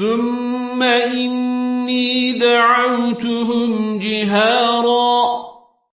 ثم إني دعوتهم جهارا